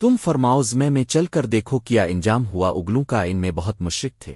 تم فرماؤز میں میں چل کر دیکھو کیا انجام ہوا اگلوں کا ان میں بہت مشرق تھے۔